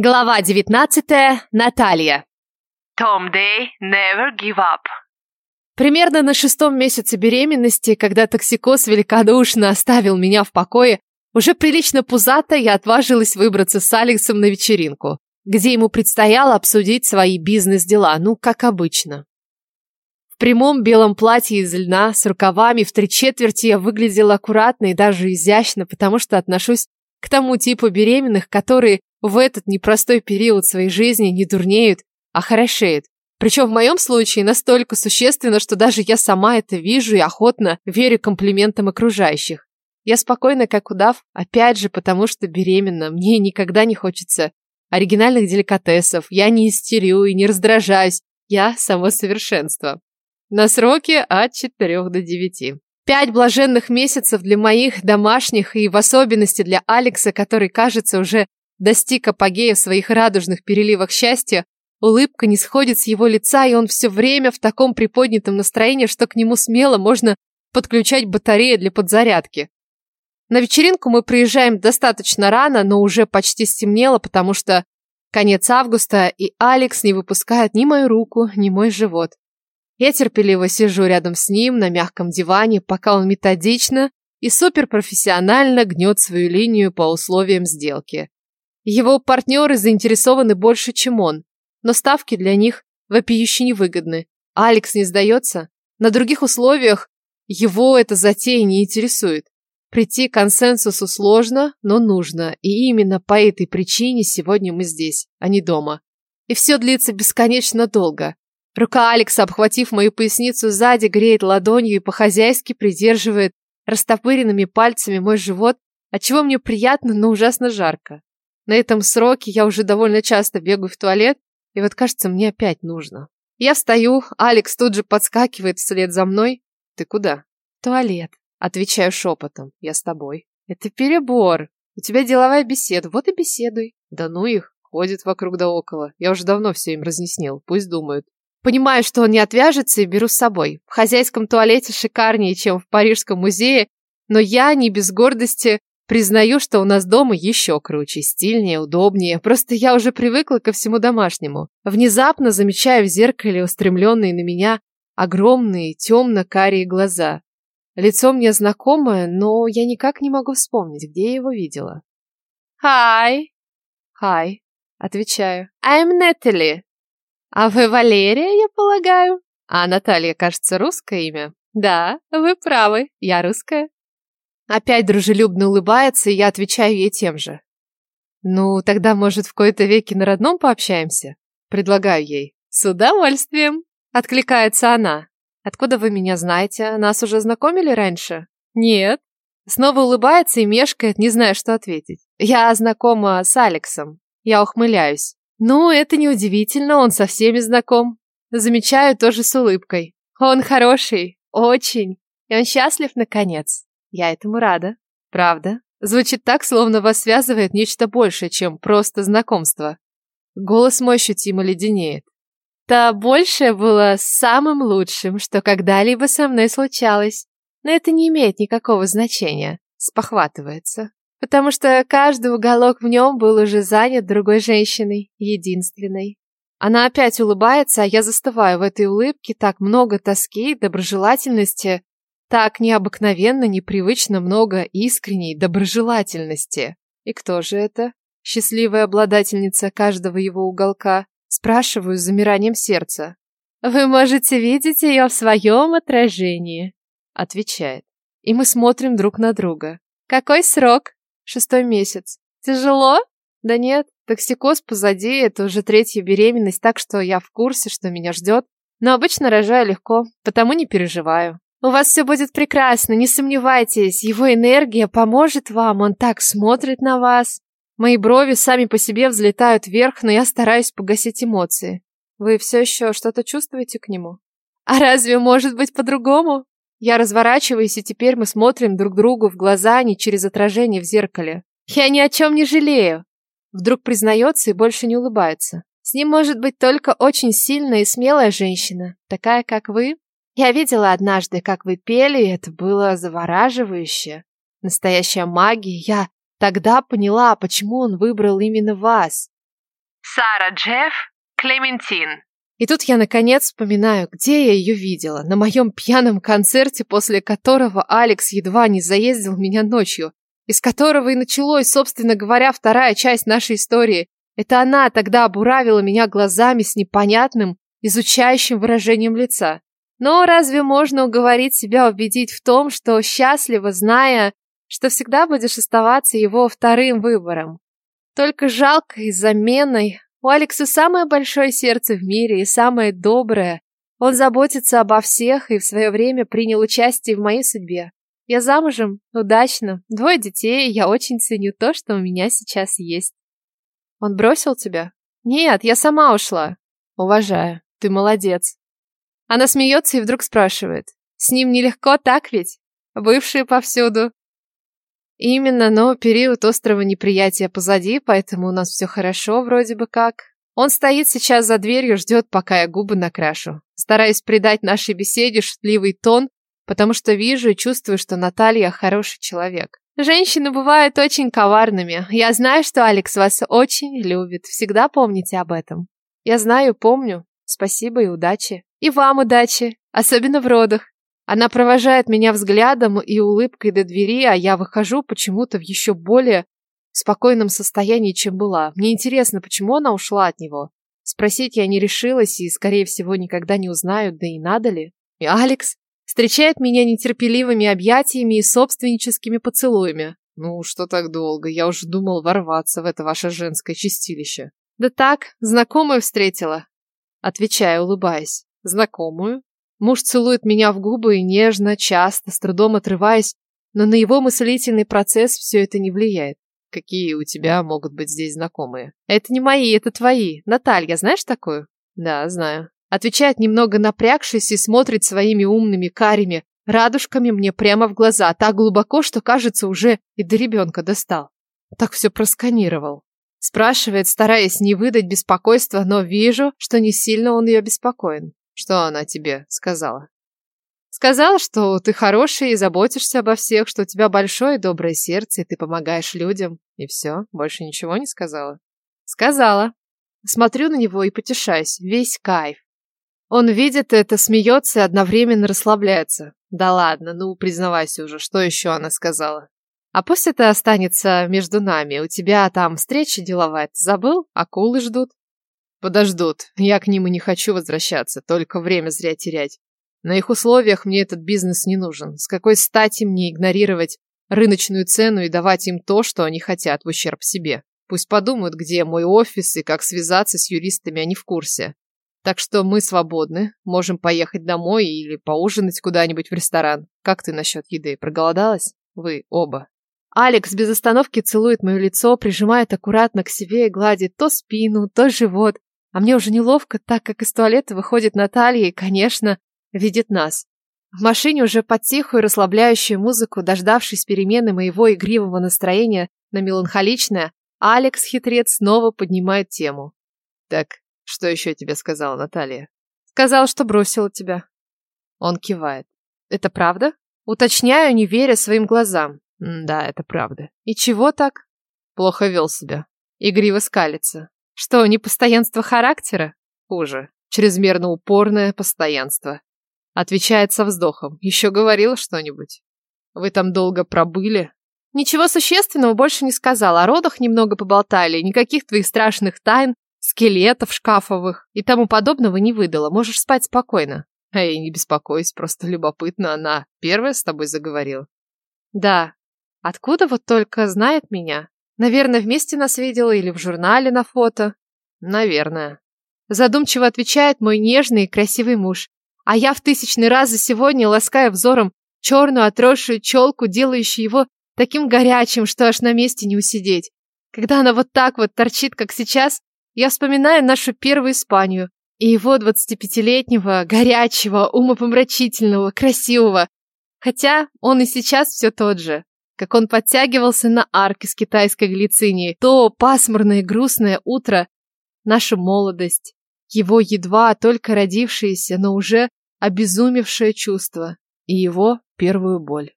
Глава 19. Наталья. Tom Day never give up. Примерно на шестом месяце беременности, когда токсикоз великодушно оставил меня в покое, уже прилично пузато я отважилась выбраться с Алексом на вечеринку, где ему предстояло обсудить свои бизнес-дела, ну, как обычно. В прямом белом платье из льна, с рукавами в три четверти я выглядела аккуратно и даже изящно, потому что отношусь к тому типу беременных, которые в этот непростой период своей жизни не дурнеют, а хорошеют. Причем в моем случае настолько существенно, что даже я сама это вижу и охотно верю комплиментам окружающих. Я спокойна, как удав, опять же, потому что беременна. Мне никогда не хочется оригинальных деликатесов. Я не истерю и не раздражаюсь. Я само совершенство. На сроки от 4 до 9. Пять блаженных месяцев для моих домашних и в особенности для Алекса, который, кажется, уже достиг апогея в своих радужных переливах счастья, улыбка не сходит с его лица, и он все время в таком приподнятом настроении, что к нему смело можно подключать батареи для подзарядки. На вечеринку мы приезжаем достаточно рано, но уже почти стемнело, потому что конец августа, и Алекс не выпускает ни мою руку, ни мой живот. Я терпеливо сижу рядом с ним на мягком диване, пока он методично и суперпрофессионально гнет свою линию по условиям сделки. Его партнеры заинтересованы больше, чем он, но ставки для них вопиюще невыгодны. Алекс не сдается. На других условиях его эта затея не интересует. Прийти к консенсусу сложно, но нужно, и именно по этой причине сегодня мы здесь, а не дома. И все длится бесконечно долго. Рука Алекса, обхватив мою поясницу сзади, греет ладонью и по-хозяйски придерживает растопыренными пальцами мой живот, отчего мне приятно, но ужасно жарко. На этом сроке я уже довольно часто бегаю в туалет, и вот кажется, мне опять нужно. Я встаю, Алекс тут же подскакивает вслед за мной. Ты куда? Туалет. Отвечаю шепотом. Я с тобой. Это перебор. У тебя деловая беседа, вот и беседуй. Да ну их, ходит вокруг да около. Я уже давно все им разъяснил, пусть думают. Понимаю, что он не отвяжется и беру с собой. В хозяйском туалете шикарнее, чем в Парижском музее, но я не без гордости Признаю, что у нас дома еще круче, стильнее, удобнее. Просто я уже привыкла ко всему домашнему. Внезапно замечаю в зеркале устремленные на меня огромные темно-карие глаза. Лицо мне знакомое, но я никак не могу вспомнить, где я его видела. Hi. Hi. Отвечаю. I'm Natalie. А вы Валерия, я полагаю? А Наталья, кажется, русское имя? Да, вы правы, я русская. Опять дружелюбно улыбается, и я отвечаю ей тем же. «Ну, тогда, может, в кои-то веки на родном пообщаемся?» Предлагаю ей. «С удовольствием!» Откликается она. «Откуда вы меня знаете? Нас уже знакомили раньше?» «Нет». Снова улыбается и мешкает, не зная, что ответить. «Я знакома с Алексом». Я ухмыляюсь. «Ну, это неудивительно, он со всеми знаком». Замечаю тоже с улыбкой. «Он хороший, очень, и он счастлив, наконец». Я этому рада. Правда? Звучит так, словно вас связывает нечто большее, чем просто знакомство. Голос мой ощутимо леденеет. То большее было самым лучшим, что когда-либо со мной случалось. Но это не имеет никакого значения. Спохватывается. Потому что каждый уголок в нем был уже занят другой женщиной, единственной. Она опять улыбается, а я застываю в этой улыбке, так много тоски, доброжелательности, так необыкновенно, непривычно много искренней доброжелательности. И кто же это? Счастливая обладательница каждого его уголка. Спрашиваю с замиранием сердца. «Вы можете видеть ее в своем отражении», — отвечает. И мы смотрим друг на друга. «Какой срок?» «Шестой месяц». «Тяжело?» «Да нет, токсикоз позади, это уже третья беременность, так что я в курсе, что меня ждет. Но обычно рожаю легко, потому не переживаю. У вас все будет прекрасно, не сомневайтесь. Его энергия поможет вам, он так смотрит на вас. Мои брови сами по себе взлетают вверх, но я стараюсь погасить эмоции. Вы все еще что-то чувствуете к нему? А разве может быть по-другому? Я разворачиваюсь, и теперь мы смотрим друг другу в глаза, а не через отражение в зеркале. Я ни о чем не жалею. Вдруг признается и больше не улыбается. С ним может быть только очень сильная и смелая женщина, такая, как вы, я видела однажды, как вы пели, и это было завораживающе. Настоящая магия. Я тогда поняла, почему он выбрал именно вас. Сара Джефф, Клементин. И тут я наконец вспоминаю, где я ее видела. На моем пьяном концерте, после которого Алекс едва не заездил меня ночью. Из которого и началось, собственно говоря, вторая часть нашей истории. Это она тогда обуравила меня глазами с непонятным, изучающим выражением лица. Но разве можно уговорить себя убедить в том, что счастливо, зная, что всегда будешь оставаться его вторым выбором? Только жалкой заменой у Алекса самое большое сердце в мире и самое доброе. Он заботится обо всех и в свое время принял участие в моей судьбе. Я замужем, удачно, двое детей, я очень ценю то, что у меня сейчас есть. Он бросил тебя? Нет, я сама ушла. Уважаю, ты молодец. Она смеется и вдруг спрашивает. С ним нелегко, так ведь? Бывшие повсюду. Именно, но период острого неприятия позади, поэтому у нас все хорошо вроде бы как. Он стоит сейчас за дверью, ждет, пока я губы накрашу. Стараюсь придать нашей беседе шутливый тон, потому что вижу и чувствую, что Наталья хороший человек. Женщины бывают очень коварными. Я знаю, что Алекс вас очень любит. Всегда помните об этом. Я знаю, помню. Спасибо и удачи. И вам удачи, особенно в родах. Она провожает меня взглядом и улыбкой до двери, а я выхожу почему-то в еще более спокойном состоянии, чем была. Мне интересно, почему она ушла от него. Спросить я не решилась и, скорее всего, никогда не узнаю, да и надо ли. И Алекс встречает меня нетерпеливыми объятиями и собственническими поцелуями. Ну, что так долго? Я уже думал ворваться в это ваше женское чистилище. Да так, знакомую встретила. Отвечаю, улыбаясь. Знакомую? Муж целует меня в губы и нежно, часто, с трудом отрываясь, но на его мыслительный процесс все это не влияет. Какие у тебя могут быть здесь знакомые? Это не мои, это твои. Наталья, знаешь такую? Да, знаю. Отвечает немного напрягшись и смотрит своими умными карими радужками мне прямо в глаза, так глубоко, что, кажется, уже и до ребенка достал. Так все просканировал. Спрашивает, стараясь не выдать беспокойства, но вижу, что не сильно он ее беспокоен. Что она тебе сказала? Сказала, что ты хороший и заботишься обо всех, что у тебя большое и доброе сердце, и ты помогаешь людям. И все, больше ничего не сказала? Сказала. Смотрю на него и потешаюсь. Весь кайф. Он видит это, смеется и одновременно расслабляется. Да ладно, ну признавайся уже, что еще она сказала? А пусть это останется между нами. У тебя там встреча деловая, ты забыл? Акулы ждут. Подождут. Я к ним и не хочу возвращаться, только время зря терять. На их условиях мне этот бизнес не нужен. С какой стати мне игнорировать рыночную цену и давать им то, что они хотят, в ущерб себе? Пусть подумают, где мой офис и как связаться с юристами, они в курсе. Так что мы свободны, можем поехать домой или поужинать куда-нибудь в ресторан. Как ты насчет еды? Проголодалась? Вы оба. Алекс без остановки целует мое лицо, прижимает аккуратно к себе и гладит то спину, то живот. А мне уже неловко, так как из туалета выходит Наталья и, конечно, видит нас. В машине уже под тихую расслабляющую музыку, дождавшись перемены моего игривого настроения на меланхоличное, Алекс, хитрец, снова поднимает тему. «Так, что еще тебе сказала Наталья?» «Сказала, что бросила тебя». Он кивает. «Это правда?» Уточняю, не веря своим глазам. «Да, это правда». «И чего так?» Плохо вел себя. Игриво скалится. Что, непостоянство характера? Хуже. Чрезмерно упорное постоянство. Отвечает со вздохом. Еще говорил что-нибудь? Вы там долго пробыли? Ничего существенного больше не сказал. О родах немного поболтали. Никаких твоих страшных тайн, скелетов шкафовых и тому подобного не выдала. Можешь спать спокойно. Эй, не беспокойся, просто любопытно. Она первая с тобой заговорила? Да. Откуда вот только знает меня? Наверное, вместе нас видела или в журнале на фото. Наверное. Задумчиво отвечает мой нежный и красивый муж. А я в тысячный раз за сегодня ласкаю взором черную отросшую челку, делающую его таким горячим, что аж на месте не усидеть. Когда она вот так вот торчит, как сейчас, я вспоминаю нашу первую Испанию и его 25-летнего, горячего, умопомрачительного, красивого. Хотя он и сейчас все тот же как он подтягивался на арке с китайской глицинии, то пасмурное грустное утро, наша молодость, его едва только родившееся, но уже обезумевшее чувство и его первую боль.